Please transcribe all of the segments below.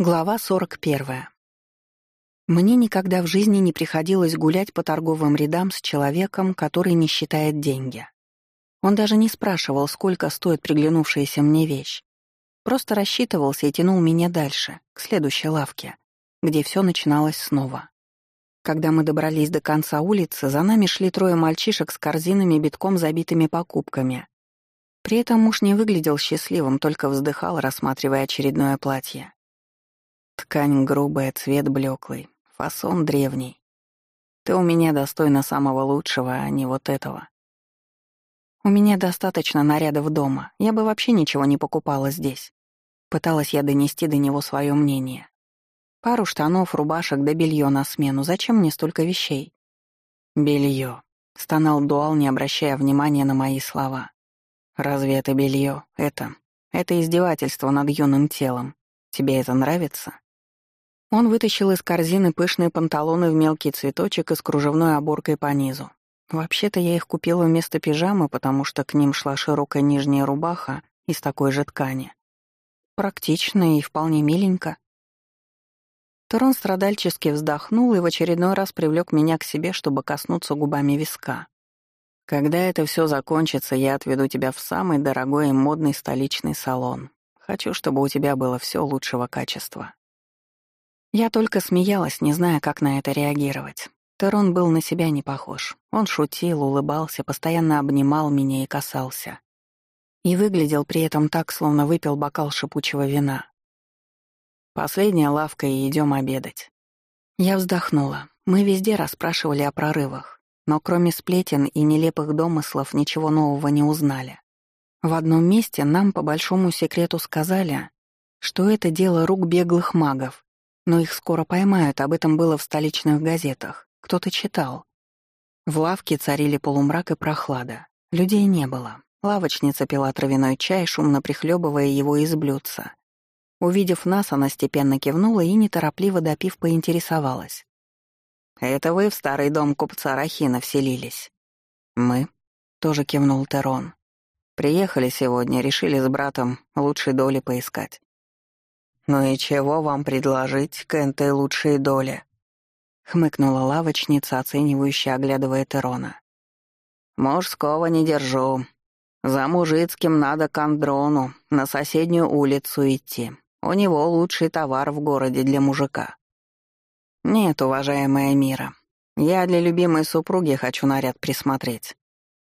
Глава 41. Мне никогда в жизни не приходилось гулять по торговым рядам с человеком, который не считает деньги. Он даже не спрашивал, сколько стоит приглянувшаяся мне вещь. Просто рассчитывался и тянул меня дальше, к следующей лавке, где все начиналось снова. Когда мы добрались до конца улицы, за нами шли трое мальчишек с корзинами, битком забитыми покупками. При этом муж не выглядел счастливым, только вздыхал, рассматривая очередное платье. Ткань грубая, цвет блеклый, фасон древний. Ты у меня достойна самого лучшего, а не вот этого. У меня достаточно нарядов дома, я бы вообще ничего не покупала здесь. Пыталась я донести до него свое мнение. Пару штанов, рубашек да белье на смену. Зачем мне столько вещей? Белье. Стонал Дуал, не обращая внимания на мои слова. Разве это белье? Это... Это издевательство над юным телом. Тебе это нравится? Он вытащил из корзины пышные панталоны в мелкий цветочек и с кружевной оборкой по низу. Вообще-то я их купила вместо пижамы, потому что к ним шла широкая нижняя рубаха из такой же ткани. Практично и вполне миленько. Трон страдальчески вздохнул и в очередной раз привлек меня к себе, чтобы коснуться губами виска. «Когда это все закончится, я отведу тебя в самый дорогой и модный столичный салон. Хочу, чтобы у тебя было все лучшего качества». Я только смеялась, не зная, как на это реагировать. Терон был на себя не похож. Он шутил, улыбался, постоянно обнимал меня и касался. И выглядел при этом так, словно выпил бокал шипучего вина. Последняя лавка и идем обедать. Я вздохнула. Мы везде расспрашивали о прорывах, но кроме сплетен и нелепых домыслов ничего нового не узнали. В одном месте нам по большому секрету сказали, что это дело рук беглых магов, но их скоро поймают, об этом было в столичных газетах. Кто-то читал. В лавке царили полумрак и прохлада. Людей не было. Лавочница пила травяной чай, шумно прихлебывая его из блюдца. Увидев нас, она степенно кивнула и, неторопливо допив, поинтересовалась. «Это вы в старый дом купца Рахина вселились?» «Мы», — тоже кивнул Терон. «Приехали сегодня, решили с братом лучшей доли поискать. «Ну и чего вам предложить к этой лучшей доле?» — хмыкнула лавочница, оценивающая, оглядывая Терона. «Мужского не держу. За мужицким надо к Андрону, на соседнюю улицу идти. У него лучший товар в городе для мужика». «Нет, уважаемая Мира, я для любимой супруги хочу наряд присмотреть».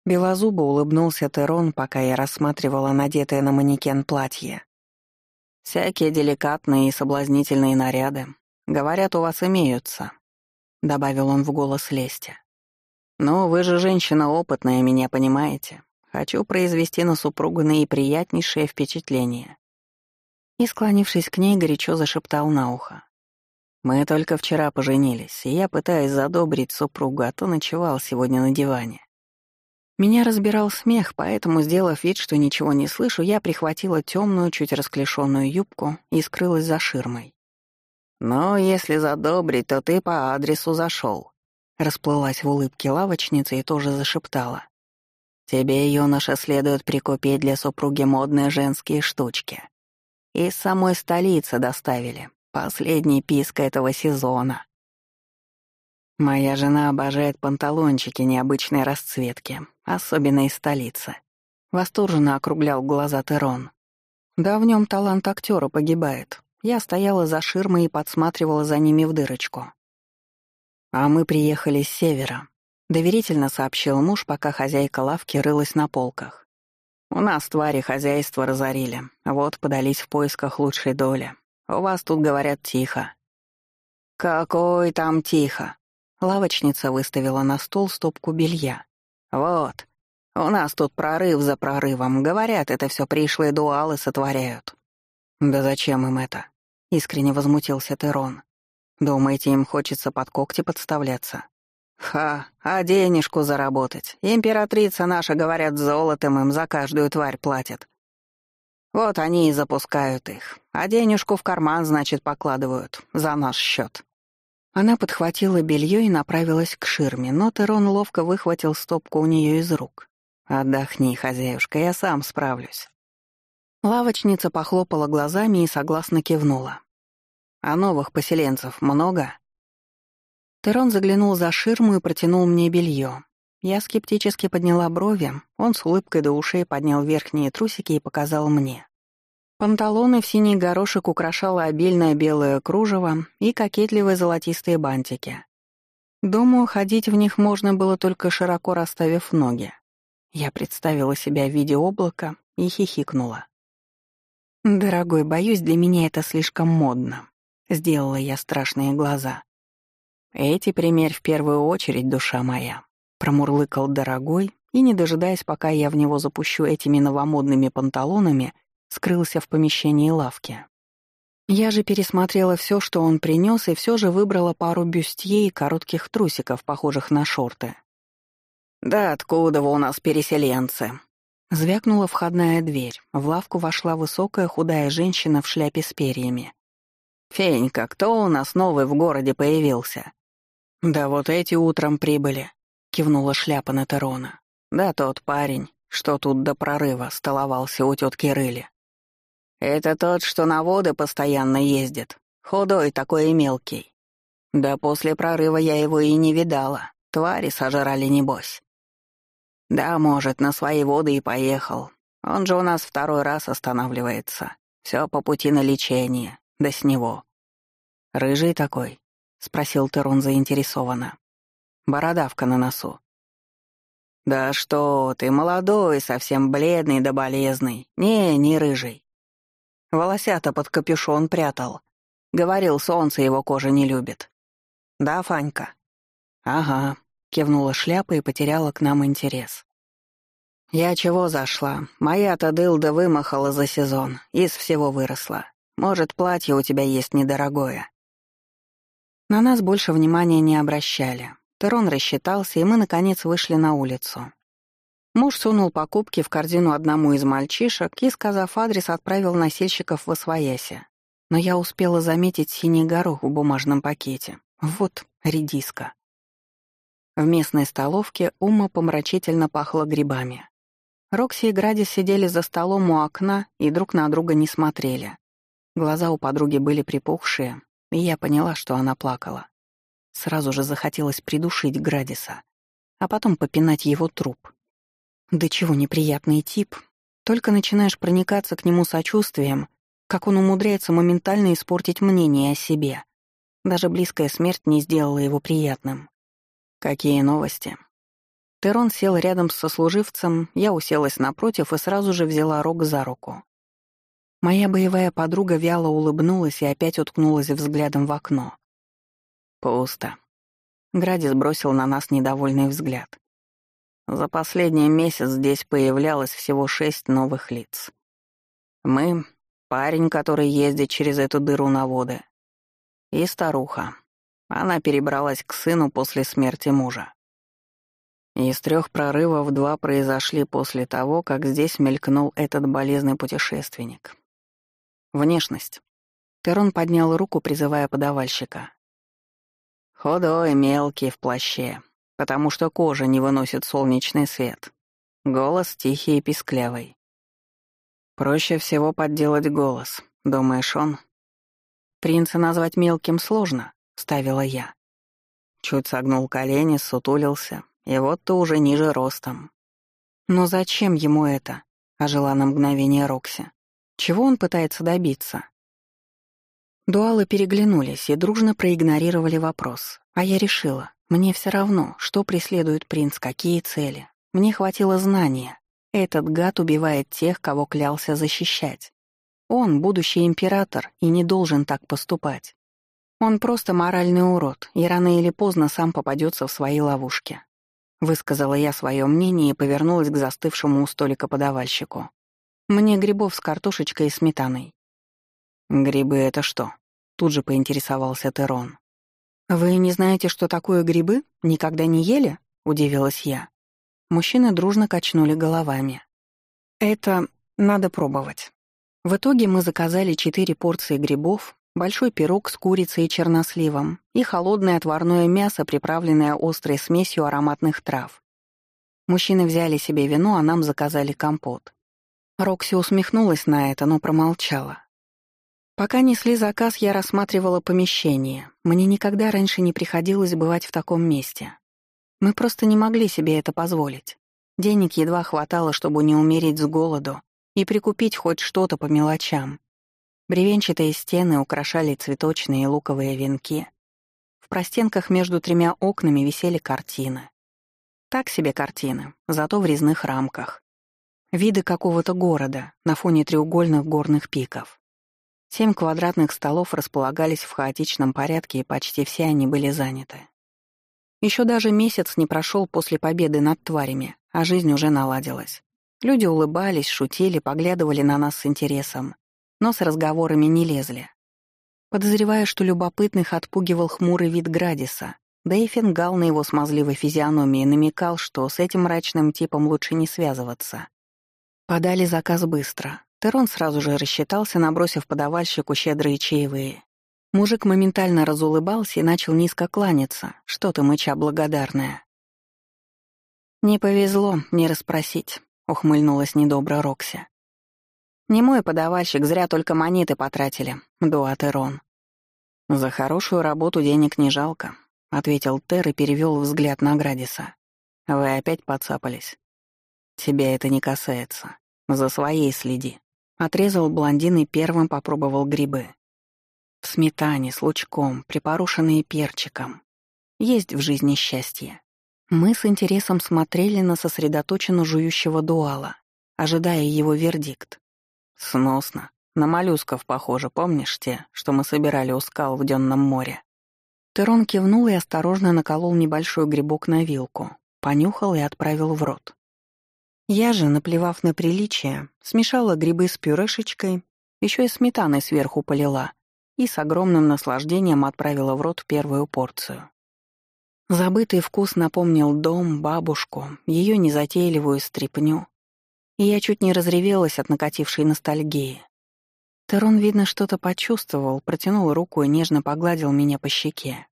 Белозубо улыбнулся Терон, пока я рассматривала надетое на манекен платье. «Всякие деликатные и соблазнительные наряды, говорят, у вас имеются», — добавил он в голос Лести. «Но вы же женщина опытная, меня понимаете. Хочу произвести на супругу наиприятнейшее впечатление». И, склонившись к ней, горячо зашептал на ухо. «Мы только вчера поженились, и я пытаюсь задобрить супругу, а то ночевал сегодня на диване. Меня разбирал смех, поэтому, сделав вид, что ничего не слышу, я прихватила темную, чуть расклешенную юбку и скрылась за ширмой. «Но если задобрить, то ты по адресу зашел. Расплылась в улыбке лавочница и тоже зашептала. «Тебе, юноша, следует прикупить для супруги модные женские штучки. Из самой столицы доставили. Последний писк этого сезона». Моя жена обожает панталончики необычной расцветки, особенно из столицы. Восторженно округлял глаза Терон. Да в нем талант актера погибает. Я стояла за ширмой и подсматривала за ними в дырочку. А мы приехали с севера. Доверительно сообщил муж, пока хозяйка лавки рылась на полках. У нас твари хозяйства разорили, вот подались в поисках лучшей доли. У вас тут говорят тихо. Какой там тихо? Лавочница выставила на стол стопку белья. «Вот, у нас тут прорыв за прорывом. Говорят, это все пришлые дуалы сотворяют». «Да зачем им это?» — искренне возмутился Терон. «Думаете, им хочется под когти подставляться?» «Ха, а денежку заработать. Императрица наша, говорят, золотом им за каждую тварь платят. Вот они и запускают их. А денежку в карман, значит, покладывают. За наш счет. Она подхватила белье и направилась к ширме, но Терон ловко выхватил стопку у нее из рук. «Отдохни, хозяюшка, я сам справлюсь». Лавочница похлопала глазами и согласно кивнула. А новых поселенцев много?» Терон заглянул за ширму и протянул мне белье. Я скептически подняла брови, он с улыбкой до ушей поднял верхние трусики и показал мне. Панталоны в синий горошек украшало обильное белое кружево и кокетливые золотистые бантики. Думаю, ходить в них можно было только широко расставив ноги. Я представила себя в виде облака и хихикнула. «Дорогой, боюсь, для меня это слишком модно», — сделала я страшные глаза. «Эти примерь в первую очередь, душа моя», — промурлыкал дорогой, и, не дожидаясь, пока я в него запущу этими новомодными панталонами, скрылся в помещении лавки. Я же пересмотрела все, что он принес, и все же выбрала пару бюстье и коротких трусиков, похожих на шорты. «Да откуда вы у нас переселенцы?» Звякнула входная дверь. В лавку вошла высокая худая женщина в шляпе с перьями. «Фенька, кто у нас новый в городе появился?» «Да вот эти утром прибыли», — кивнула шляпа на Терона. «Да тот парень, что тут до прорыва столовался у тетки Рыли. Это тот, что на воды постоянно ездит. Худой такой и мелкий. Да после прорыва я его и не видала. Твари сожрали, небось. Да, может, на свои воды и поехал. Он же у нас второй раз останавливается. Все по пути на лечение. Да с него. «Рыжий такой?» — спросил Терон заинтересованно. «Бородавка на носу». «Да что ты, молодой, совсем бледный да болезный. Не, не рыжий. Волосята под капюшон прятал. Говорил, солнце его кожа не любит. Да, Фанька? Ага, кивнула шляпа и потеряла к нам интерес. Я чего зашла? Моя-то дылда вымахала за сезон, из всего выросла. Может, платье у тебя есть недорогое. На нас больше внимания не обращали. Терон рассчитался, и мы, наконец, вышли на улицу. Муж сунул покупки в корзину одному из мальчишек и, сказав адрес, отправил носильщиков в Освояси. Но я успела заметить синий горох в бумажном пакете. Вот редиска. В местной столовке Ума помрачительно пахло грибами. Рокси и Градис сидели за столом у окна и друг на друга не смотрели. Глаза у подруги были припухшие, и я поняла, что она плакала. Сразу же захотелось придушить Градиса, а потом попинать его труп. Да чего неприятный тип. Только начинаешь проникаться к нему сочувствием, как он умудряется моментально испортить мнение о себе. Даже близкая смерть не сделала его приятным. Какие новости? Терон сел рядом с сослуживцем, я уселась напротив и сразу же взяла Рог за руку. Моя боевая подруга вяло улыбнулась и опять уткнулась взглядом в окно. Пусто. Градис бросил на нас недовольный взгляд. За последний месяц здесь появлялось всего шесть новых лиц. Мы — парень, который ездит через эту дыру на воды, и старуха. Она перебралась к сыну после смерти мужа. Из трех прорывов два произошли после того, как здесь мелькнул этот болезный путешественник. Внешность. Терон поднял руку, призывая подавальщика. Худой, мелкий, в плаще, потому что кожа не выносит солнечный свет. Голос тихий и писклявый. Проще всего подделать голос, думаешь он? Принца назвать мелким сложно, ставила я. Чуть согнул колени, сутулился, и вот ты уже ниже ростом. Но зачем ему это? Ожила на мгновение Рокси. Чего он пытается добиться? Дуалы переглянулись и дружно проигнорировали вопрос, а я решила, мне все равно, что преследует принц, какие цели. Мне хватило знания. Этот гад убивает тех, кого клялся защищать. Он — будущий император и не должен так поступать. Он просто моральный урод, и рано или поздно сам попадется в свои ловушки. Высказала я свое мнение и повернулась к застывшему у столика подавальщику. Мне грибов с картошечкой и сметаной. «Грибы — это что?» — тут же поинтересовался Терон. «Вы не знаете, что такое грибы? Никогда не ели?» — удивилась я. Мужчины дружно качнули головами. «Это надо пробовать». В итоге мы заказали четыре порции грибов, большой пирог с курицей и черносливом и холодное отварное мясо, приправленное острой смесью ароматных трав. Мужчины взяли себе вино, а нам заказали компот. Рокси усмехнулась на это, но промолчала. Пока несли заказ, я рассматривала помещение. Мне никогда раньше не приходилось бывать в таком месте. Мы просто не могли себе это позволить. Денег едва хватало, чтобы не умереть с голоду и прикупить хоть что-то по мелочам. Бревенчатые стены украшали цветочные и луковые венки. В простенках между тремя окнами висели картины. Так себе картины, зато в резных рамках. Виды какого-то города на фоне треугольных горных пиков. Семь квадратных столов располагались в хаотичном порядке, и почти все они были заняты. Еще даже месяц не прошел после победы над тварями, а жизнь уже наладилась. Люди улыбались, шутили, поглядывали на нас с интересом, но с разговорами не лезли. Подозревая, что любопытных отпугивал хмурый вид Градиса, да и фингал на его смазливой физиономии намекал, что с этим мрачным типом лучше не связываться. Подали заказ быстро. Терон сразу же рассчитался, набросив подавальщику щедрые чаевые. Мужик моментально разулыбался и начал низко кланяться, что-то мыча благодарное. «Не повезло, не расспросить», — ухмыльнулась недобро Рокси. «Не мой подавальщик, зря только монеты потратили, Дуа Терон». «За хорошую работу денег не жалко», — ответил Тер и перевел взгляд на Градиса. «Вы опять подцапались?» «Тебя это не касается. За своей следи». Отрезал блондин и первым попробовал грибы. В сметане, с лучком, припорушенные перчиком. Есть в жизни счастье. Мы с интересом смотрели на сосредоточенно жующего дуала, ожидая его вердикт. Сносно. На моллюсков похоже, помнишь те, что мы собирали у скал в Дённом море? Терон кивнул и осторожно наколол небольшой грибок на вилку, понюхал и отправил в рот. Я же, наплевав на приличие, смешала грибы с пюрешечкой, еще и сметаной сверху полила и с огромным наслаждением отправила в рот первую порцию. Забытый вкус напомнил дом, бабушку, ее незатейливую стряпню, и я чуть не разревелась от накатившей ностальгии. Терон, видно, что-то почувствовал, протянул руку и нежно погладил меня по щеке.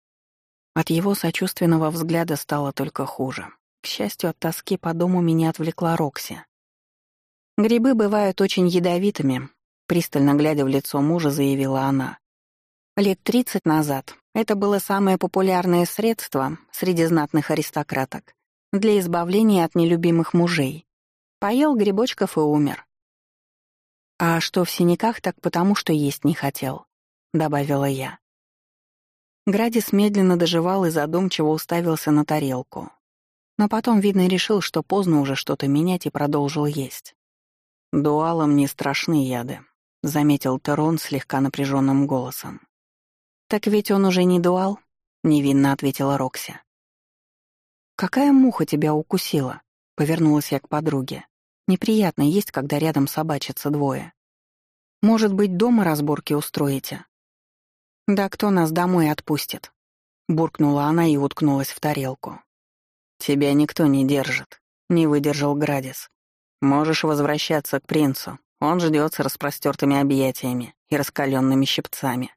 От его сочувственного взгляда стало только хуже. К счастью, от тоски по дому меня отвлекла Рокси. «Грибы бывают очень ядовитыми», — пристально глядя в лицо мужа, заявила она. «Лет тридцать назад это было самое популярное средство среди знатных аристократок для избавления от нелюбимых мужей. Поел грибочков и умер. «А что в синяках, так потому, что есть не хотел», — добавила я. Градис медленно доживал и задумчиво уставился на тарелку. Но потом, видно, решил, что поздно уже что-то менять и продолжил есть. «Дуалам не страшны яды», — заметил Терон слегка напряженным голосом. «Так ведь он уже не дуал?» — невинно ответила Рокси. «Какая муха тебя укусила?» — повернулась я к подруге. «Неприятно есть, когда рядом собачатся двое. Может быть, дома разборки устроите?» «Да кто нас домой отпустит?» — буркнула она и уткнулась в тарелку. «Тебя никто не держит», — не выдержал Градис. «Можешь возвращаться к принцу. Он ждет с распростертыми объятиями и раскаленными щипцами».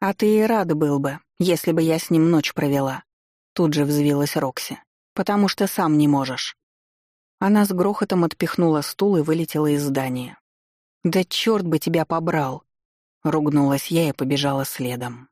«А ты и рад был бы, если бы я с ним ночь провела», — тут же взвилась Рокси. «Потому что сам не можешь». Она с грохотом отпихнула стул и вылетела из здания. «Да черт бы тебя побрал!» — ругнулась я и побежала следом.